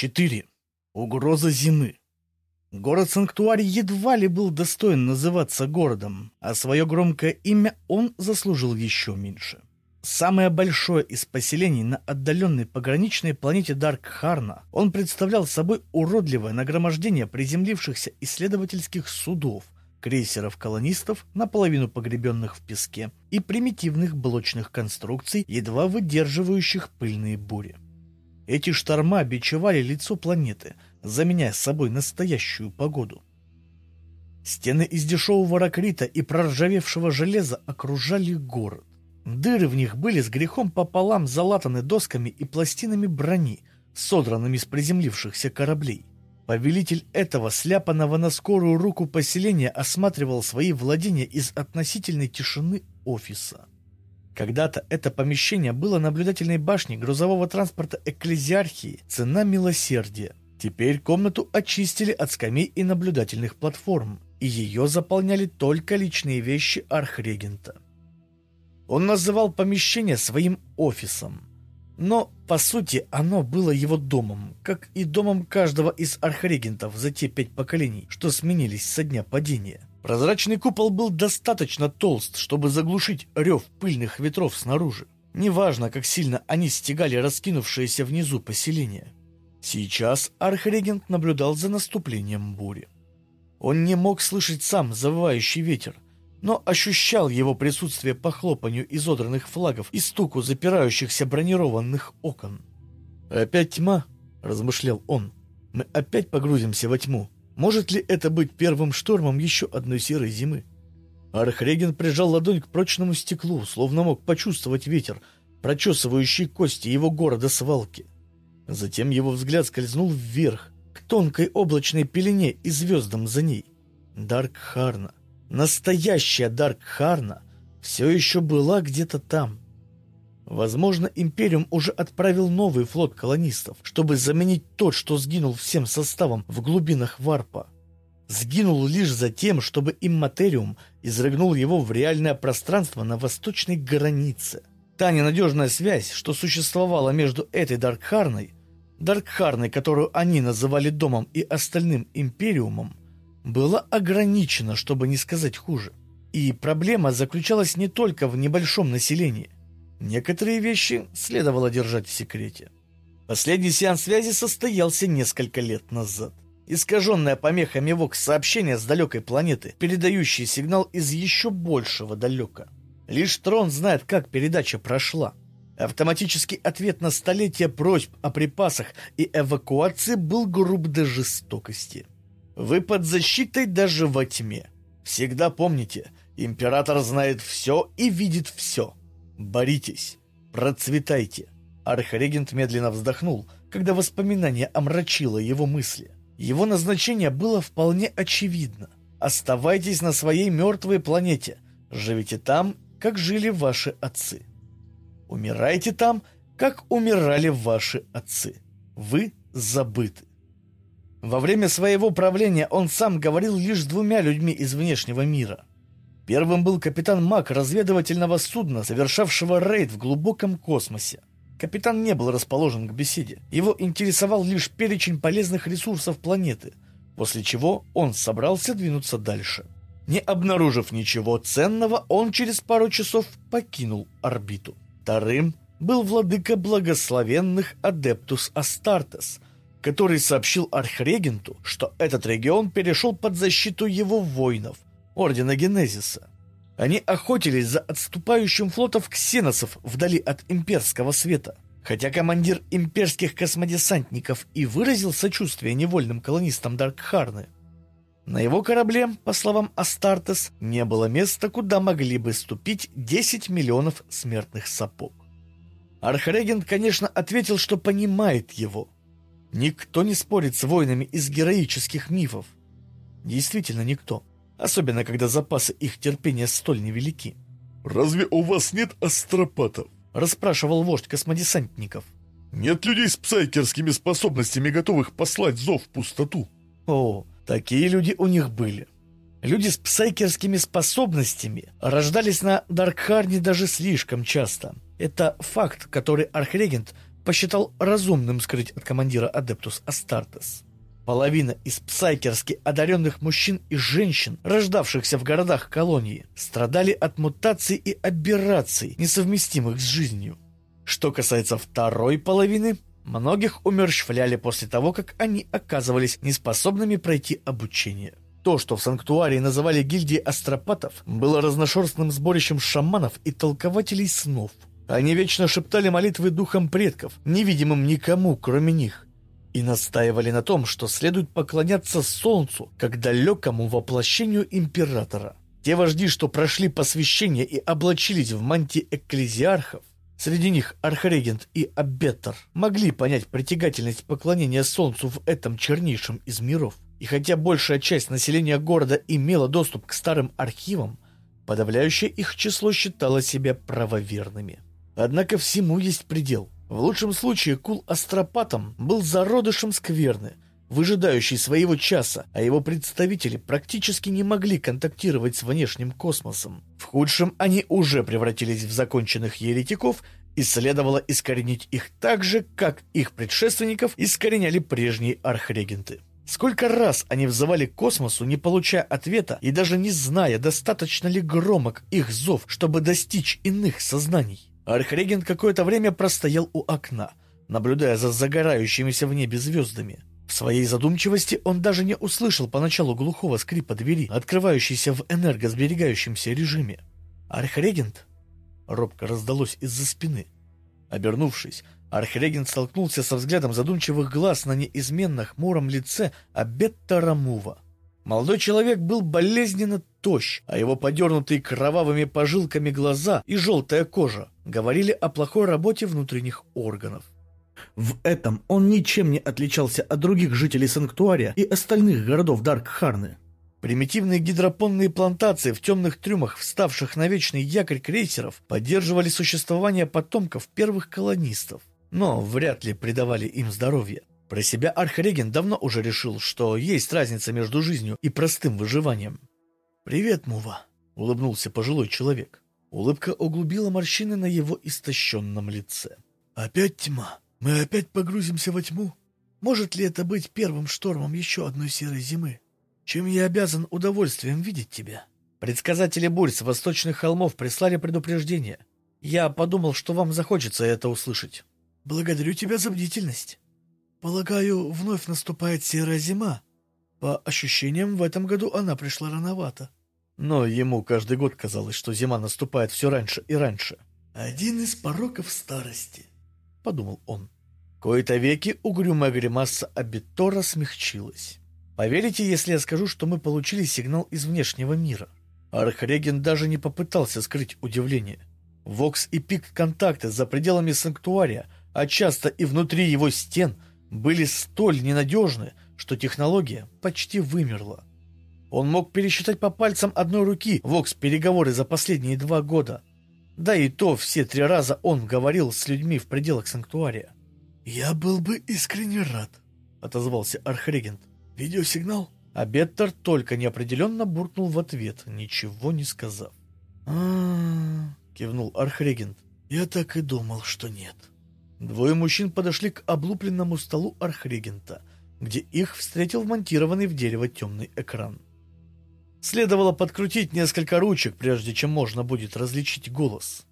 4. Угроза зимы. Город-санктуарий едва ли был достоин называться городом, а свое громкое имя он заслужил еще меньше. Самое большое из поселений на отдаленной пограничной планете Дарк-Харна, он представлял собой уродливое нагромождение приземлившихся исследовательских судов, крейсеров-колонистов, наполовину погребенных в песке, и примитивных блочных конструкций, едва выдерживающих пыльные бури. Эти шторма бичевали лицо планеты, заменяя собой настоящую погоду. Стены из дешевого ракрита и проржавевшего железа окружали город. Дыры в них были с грехом пополам залатаны досками и пластинами брони, содранными с приземлившихся кораблей. Повелитель этого сляпанного на скорую руку поселения осматривал свои владения из относительной тишины офиса. Когда-то это помещение было наблюдательной башней грузового транспорта экклезиархии «Цена милосердия». Теперь комнату очистили от скамей и наблюдательных платформ, и ее заполняли только личные вещи архрегента. Он называл помещение своим офисом. Но, по сути, оно было его домом, как и домом каждого из архрегентов за те пять поколений, что сменились со дня падения. Прозрачный купол был достаточно толст, чтобы заглушить рев пыльных ветров снаружи. Неважно, как сильно они стегали раскинувшееся внизу поселение. Сейчас архрегент наблюдал за наступлением бури. Он не мог слышать сам завывающий ветер, но ощущал его присутствие по хлопанью изодранных флагов и стуку запирающихся бронированных окон. «Опять тьма?» — размышлял он. «Мы опять погрузимся во тьму. Может ли это быть первым штормом еще одной серой зимы?» Архреген прижал ладонь к прочному стеклу, словно мог почувствовать ветер, прочесывающий кости его города-свалки. Затем его взгляд скользнул вверх, к тонкой облачной пелене и звездам за ней. Дарк Харна. Настоящая Дарк Харна все еще была где-то там. Возможно, Империум уже отправил новый флот колонистов, чтобы заменить тот, что сгинул всем составом в глубинах Варпа. Сгинул лишь за тем, чтобы Имматериум изрыгнул его в реальное пространство на восточной границе. Та ненадежная связь, что существовала между этой Даркхарной, Даркхарной, которую они называли домом, и остальным Империумом, была ограничена, чтобы не сказать хуже. И проблема заключалась не только в небольшом населении. Некоторые вещи следовало держать в секрете. Последний сеанс связи состоялся несколько лет назад. Искаженная помехами ВОКС сообщение с далекой планеты, передающий сигнал из еще большего далека. Лишь Трон знает, как передача прошла. Автоматический ответ на столетия просьб о припасах и эвакуации был груб до жестокости. Вы под защитой даже во тьме. Всегда помните, император знает все и видит все. Боритесь, процветайте. Архрегент медленно вздохнул, когда воспоминание омрачило его мысли. Его назначение было вполне очевидно. Оставайтесь на своей мертвой планете, живите там, как жили ваши отцы. Умирайте там, как умирали ваши отцы. Вы забыты. Во время своего правления он сам говорил лишь с двумя людьми из внешнего мира. Первым был капитан Мак разведывательного судна, совершавшего рейд в глубоком космосе. Капитан не был расположен к беседе. Его интересовал лишь перечень полезных ресурсов планеты, после чего он собрался двинуться дальше. Не обнаружив ничего ценного, он через пару часов покинул орбиту. Вторым был владыка благословенных Адептус Астартес – который сообщил архрегенту, что этот регион перешел под защиту его воинов, Ордена Генезиса. Они охотились за отступающим флотом ксеносов вдали от имперского света. Хотя командир имперских космодесантников и выразил сочувствие невольным колонистам Даркхарны, на его корабле, по словам Астартес, не было места, куда могли бы ступить 10 миллионов смертных сапог. Архрегент, конечно, ответил, что понимает его – Никто не спорит с воинами из героических мифов. Действительно никто. Особенно, когда запасы их терпения столь невелики. «Разве у вас нет астропатов?» Расспрашивал вождь космодесантников. «Нет людей с псайкерскими способностями, готовых послать зов в пустоту?» О, такие люди у них были. Люди с псайкерскими способностями рождались на Даркхарне даже слишком часто. Это факт, который Архрегент посчитал разумным скрыть от командира Адептус Астартес. Половина из псайкерски одаренных мужчин и женщин, рождавшихся в городах колонии, страдали от мутаций и аберраций, несовместимых с жизнью. Что касается второй половины, многих умерщвляли после того, как они оказывались неспособными пройти обучение. То, что в санктуарии называли гильдией астропатов, было разношерстным сборищем шаманов и толкователей снов. Они вечно шептали молитвы духам предков, невидимым никому, кроме них, и настаивали на том, что следует поклоняться Солнцу, как далекому воплощению императора. Те вожди, что прошли посвящение и облачились в мантии экклезиархов, среди них архрегент и аббетор, могли понять притягательность поклонения Солнцу в этом чернейшем из миров. И хотя большая часть населения города имела доступ к старым архивам, подавляющее их число считало себя правоверными. Однако всему есть предел – в лучшем случае Кул Астропатом был зародышем скверны, выжидающий своего часа, а его представители практически не могли контактировать с внешним космосом. В худшем они уже превратились в законченных еретиков, и следовало искоренить их так же, как их предшественников искореняли прежние архрегенты. Сколько раз они взывали к космосу, не получая ответа и даже не зная, достаточно ли громок их зов, чтобы достичь иных сознаний. Архрегент какое-то время простоял у окна, наблюдая за загорающимися в небе звездами. В своей задумчивости он даже не услышал поначалу глухого скрипа двери, открывающейся в энергосберегающемся режиме. «Архрегент?» Робко раздалось из-за спины. Обернувшись, Архрегент столкнулся со взглядом задумчивых глаз на неизменно хмуром лице Абетта Рамува. Молодой человек был болезненно тощ, а его подернутые кровавыми пожилками глаза и желтая кожа говорили о плохой работе внутренних органов. В этом он ничем не отличался от других жителей Санктуария и остальных городов Даркхарны. Примитивные гидропонные плантации в темных трюмах, вставших на вечный якорь крейсеров, поддерживали существование потомков первых колонистов, но вряд ли придавали им здоровье. Про себя Архреген давно уже решил, что есть разница между жизнью и простым выживанием. «Привет, Мува», — улыбнулся пожилой человек. Улыбка углубила морщины на его истощенном лице. «Опять тьма? Мы опять погрузимся во тьму? Может ли это быть первым штормом еще одной серой зимы? Чем я обязан удовольствием видеть тебя?» Предсказатели бурь с восточных холмов прислали предупреждение. Я подумал, что вам захочется это услышать. «Благодарю тебя за бдительность». Полагаю, вновь наступает серая зима. По ощущениям, в этом году она пришла рановато. Но ему каждый год казалось, что зима наступает все раньше и раньше. «Один из пороков старости», — подумал он. Кои-то веки угрюмая гримаса Абитора смягчилась. Поверите, если я скажу, что мы получили сигнал из внешнего мира? Архреген даже не попытался скрыть удивление. Вокс и пик контакта за пределами санктуария, а часто и внутри его стен — были столь ненадежны, что технология почти вымерла. Он мог пересчитать по пальцам одной руки вокс-переговоры за последние два года. Да и то все три раза он говорил с людьми в пределах санктуария. «Я был бы искренне рад», — отозвался архрегент. «Видеосигнал?» А Беттер только неопределенно буркнул в ответ, ничего не сказав. а, -а, -а кивнул архрегент. «Я так и думал, что нет». Двое мужчин подошли к облупленному столу архрегента, где их встретил вмонтированный в дерево темный экран. Следовало подкрутить несколько ручек, прежде чем можно будет различить голос.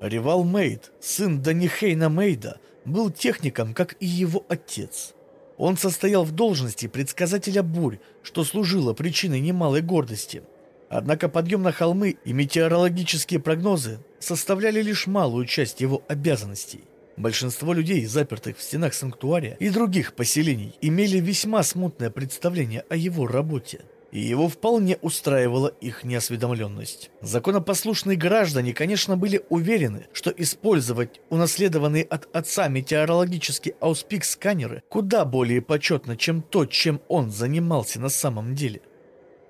Ревал Мейд, сын Данихейна Мейда, был техником, как и его отец. Он состоял в должности предсказателя бурь, что служило причиной немалой гордости – Однако подъем на холмы и метеорологические прогнозы составляли лишь малую часть его обязанностей. Большинство людей, запертых в стенах санктуария и других поселений, имели весьма смутное представление о его работе. И его вполне устраивала их неосведомленность. Законопослушные граждане, конечно, были уверены, что использовать унаследованные от отца метеорологические ауспик-сканеры куда более почетно, чем то, чем он занимался на самом деле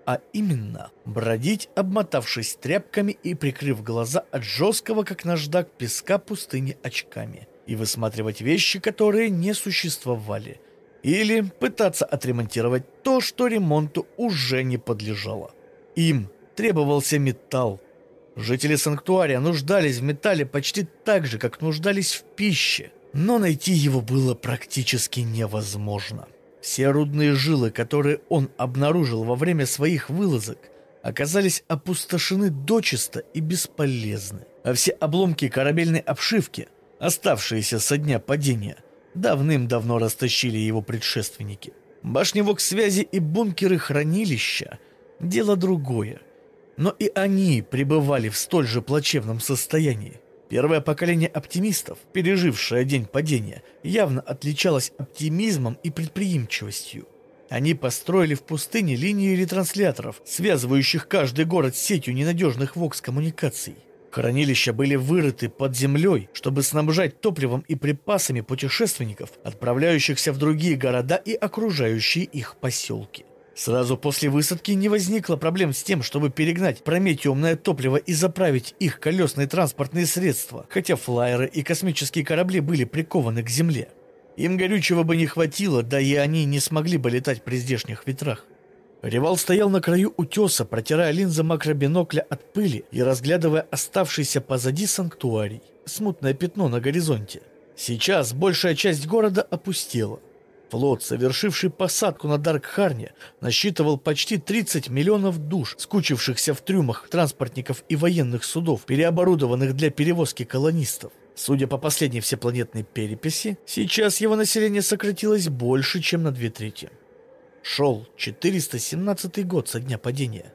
а именно бродить, обмотавшись тряпками и прикрыв глаза от жесткого, как наждак, песка пустыни очками, и высматривать вещи, которые не существовали, или пытаться отремонтировать то, что ремонту уже не подлежало. Им требовался металл, Жители Санктуария нуждались в металле почти так же, как нуждались в пище, но найти его было практически невозможно. Все рудные жилы, которые он обнаружил во время своих вылазок, оказались опустошены дочисто и бесполезны, а все обломки корабельной обшивки, оставшиеся со дня падения, давным-давно растащили его предшественники. Башни связи и бункеры хранилища – дело другое, но и они пребывали в столь же плачевном состоянии. Первое поколение оптимистов, пережившее день падения, явно отличалось оптимизмом и предприимчивостью. Они построили в пустыне линии ретрансляторов, связывающих каждый город с сетью ненадежных ВОКС-коммуникаций. Хранилища были вырыты под землей, чтобы снабжать топливом и припасами путешественников, отправляющихся в другие города и окружающие их поселки. Сразу после высадки не возникло проблем с тем, чтобы перегнать прометиумное топливо и заправить их колесные транспортные средства, хотя флайеры и космические корабли были прикованы к земле. Им горючего бы не хватило, да и они не смогли бы летать при здешних ветрах. Ревал стоял на краю утеса, протирая линзы макробинокля от пыли и разглядывая оставшийся позади санктуарий, смутное пятно на горизонте. Сейчас большая часть города опустела. Флот, совершивший посадку на Даркхарне, насчитывал почти 30 миллионов душ, скучившихся в трюмах транспортников и военных судов, переоборудованных для перевозки колонистов. Судя по последней всепланетной переписи, сейчас его население сократилось больше, чем на две трети. Шел 417 год со дня падения.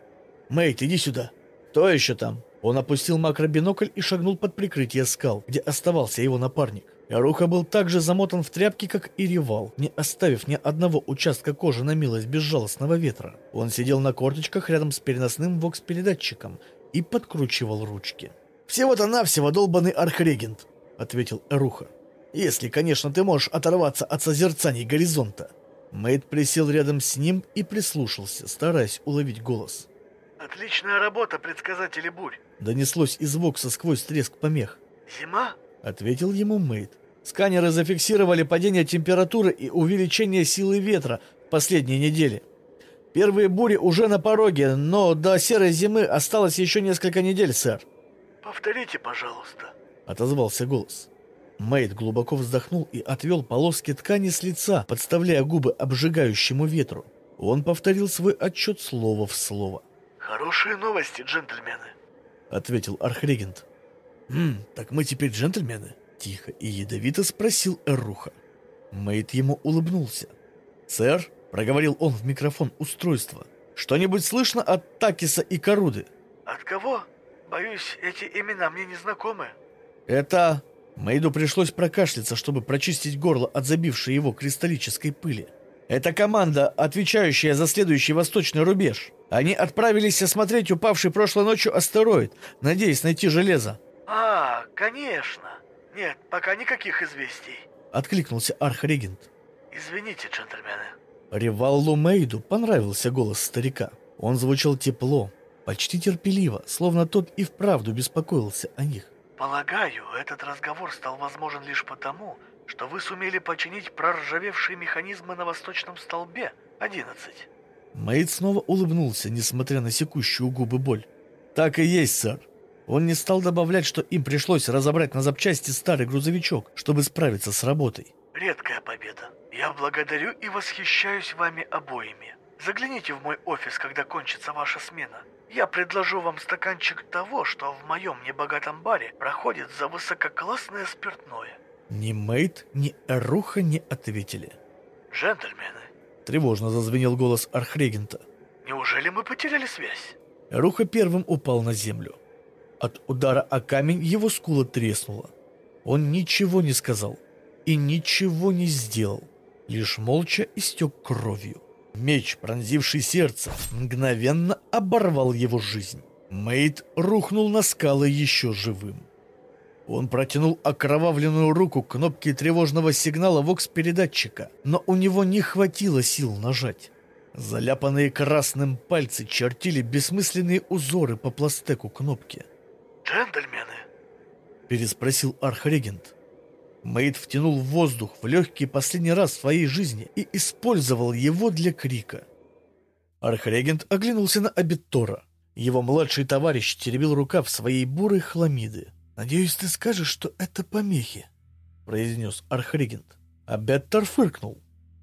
«Мэйт, иди сюда!» «Кто еще там?» Он опустил макробинокль и шагнул под прикрытие скал, где оставался его напарник. Яруха был так же замотан в тряпки, как и Ревал, не оставив ни одного участка кожи на милость безжалостного ветра. Он сидел на корточках рядом с переносным вокс-передатчиком и подкручивал ручки. «Всего-то навсего долбанный архрегент», — ответил Эруха. «Если, конечно, ты можешь оторваться от созерцаний горизонта». Мэйд присел рядом с ним и прислушался, стараясь уловить голос. «Отличная работа, предсказатели бурь!» Донеслось из Вокса сквозь треск помех. «Зима?» — ответил ему Мэйд. Сканеры зафиксировали падение температуры и увеличение силы ветра в последние недели. Первые бури уже на пороге, но до серой зимы осталось еще несколько недель, сэр. «Повторите, пожалуйста», — отозвался голос. Мэйд глубоко вздохнул и отвел полоски ткани с лица, подставляя губы обжигающему ветру. Он повторил свой отчет слово в слово. «Хорошие новости, джентльмены», — ответил архрегент. «Хм, так мы теперь джентльмены?» — тихо и ядовито спросил Эруха. Мэйд ему улыбнулся. «Сэр», — проговорил он в микрофон устройства, — «что-нибудь слышно от Такиса и Каруды?» «От кого? Боюсь, эти имена мне не знакомы». «Это...» Мэйду пришлось прокашляться, чтобы прочистить горло от забившей его кристаллической пыли. «Это команда, отвечающая за следующий восточный рубеж. Они отправились осмотреть упавший прошлой ночью астероид, надеясь найти железо». «А, конечно. Нет, пока никаких известий», — откликнулся архрегент. «Извините, джентльмены». Реваллу Мэйду понравился голос старика. Он звучал тепло, почти терпеливо, словно тот и вправду беспокоился о них. Полагаю, этот разговор стал возможен лишь потому, что вы сумели починить проржавевшие механизмы на восточном столбе 11. Мэйд снова улыбнулся, несмотря на секущую губы боль. Так и есть, сэр. Он не стал добавлять, что им пришлось разобрать на запчасти старый грузовичок, чтобы справиться с работой. Редкая победа. Я благодарю и восхищаюсь вами обоими. Загляните в мой офис, когда кончится ваша смена. Я предложу вам стаканчик того, что в моем небогатом баре проходит за высококлассное спиртное. Ни Мейт, ни Эруха не ответили. Джентльмены. Тревожно зазвенел голос архрегента. Неужели мы потеряли связь? Эруха первым упал на землю. От удара о камень его скула треснула. Он ничего не сказал и ничего не сделал, лишь молча истек кровью. Меч, пронзивший сердце, мгновенно оборвал его жизнь. Мейд рухнул на скалы еще живым. Он протянул окровавленную руку к кнопке тревожного сигнала вокс-передатчика, но у него не хватило сил нажать. Заляпанные красным пальцы чертили бессмысленные узоры по пластеку кнопки. «Джентльмены?» — переспросил архрегент. Мэйд втянул воздух в легкий последний раз в своей жизни и использовал его для крика. Архрегент оглянулся на Абиттора. Его младший товарищ теребил рукав своей бурой хламиды. «Надеюсь, ты скажешь, что это помехи», — произнес архрегент. А Беттер фыркнул.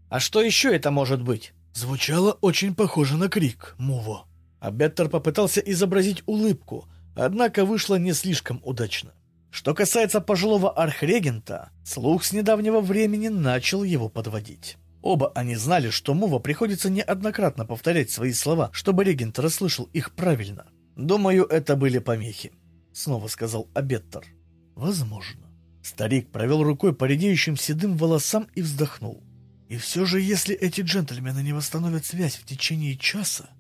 «А что еще это может быть?» Звучало очень похоже на крик, Муво. А Беттер попытался изобразить улыбку, однако вышло не слишком удачно. Что касается пожилого архрегента, слух с недавнего времени начал его подводить. Оба они знали, что Мува приходится неоднократно повторять свои слова, чтобы регент расслышал их правильно. «Думаю, это были помехи», — снова сказал Абеттер. «Возможно». Старик провел рукой по редеющим седым волосам и вздохнул. «И все же, если эти джентльмены не восстановят связь в течение часа,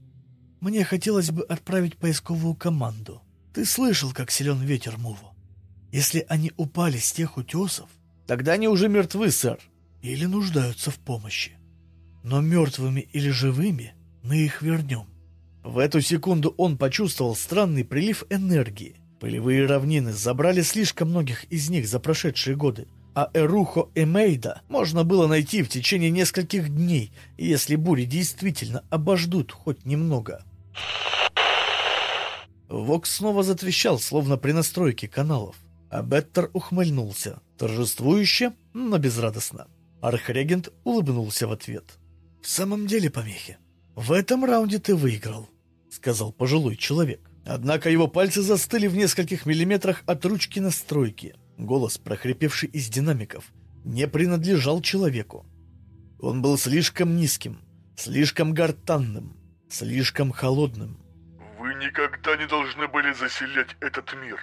мне хотелось бы отправить поисковую команду. Ты слышал, как силен ветер Мува? Если они упали с тех утесов, тогда они уже мертвы, сэр или нуждаются в помощи. Но мертвыми или живыми мы их вернем. В эту секунду он почувствовал странный прилив энергии. Полевые равнины забрали слишком многих из них за прошедшие годы, а Эрухо Эмейда можно было найти в течение нескольких дней, если бури действительно обождут хоть немного. Вокс снова затрещал, словно при настройке каналов, а Беттер ухмыльнулся, торжествующе, но безрадостно. Архрегент улыбнулся в ответ. «В самом деле, помехи, в этом раунде ты выиграл», — сказал пожилой человек. Однако его пальцы застыли в нескольких миллиметрах от ручки настройки. Голос, прохрипевший из динамиков, не принадлежал человеку. Он был слишком низким, слишком гортанным, слишком холодным. «Вы никогда не должны были заселять этот мир.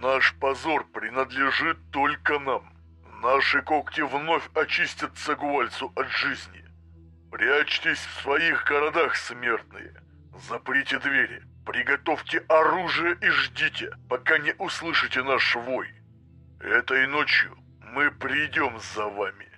Наш позор принадлежит только нам». Наши когти вновь очистят Цагуальцу от жизни. Прячьтесь в своих городах, смертные. Заприте двери, приготовьте оружие и ждите, пока не услышите наш вой. Этой ночью мы придем за вами.